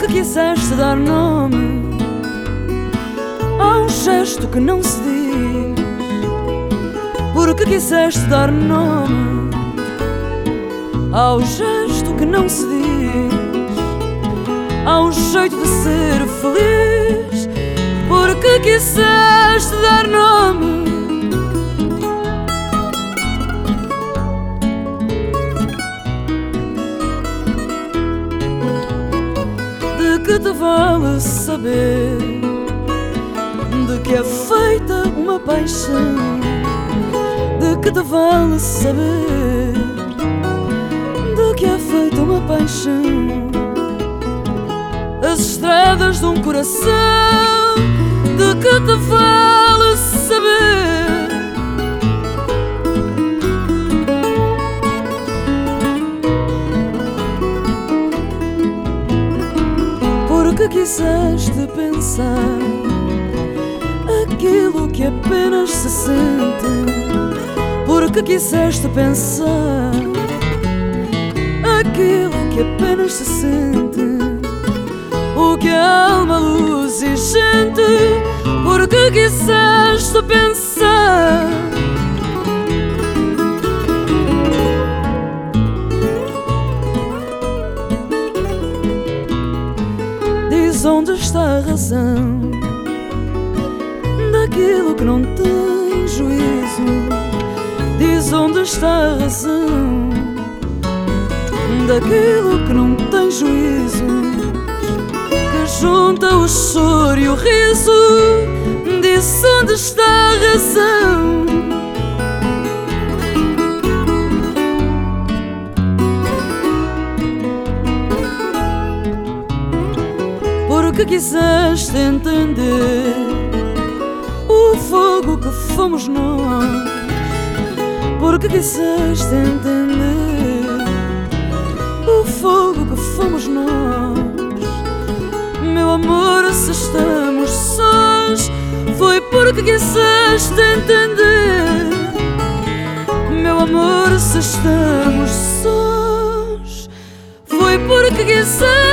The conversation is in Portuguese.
Porque quiseste dar nome a um gesto que não se diz. Porque quiseste dar nome ao gesto que não se diz, ao jeito de ser feliz. Porque quiseste dar nome. Que te vale saber de que é feita uma paixão? De que te vale saber de que é feita uma paixão? As estradas de um coração, de que te vale Porque quiseste pensar aquilo que apenas se sente. Porque quiseste pensar aquilo que apenas se sente. O que a alma luz e gente. Porque quiseste pensar. Diz onde está a razão daquilo que não tem juízo. Diz onde está a razão daquilo que não tem juízo. Que junta o choro e o riso. Diz onde está a razão. que quiseste entender. O fogo que fomos nós, porque quiseste entender? O fogo que fomos nós, meu amor, se estamos sós, foi porque quiseste entender, meu amor, se estamos sós, foi porque quiseste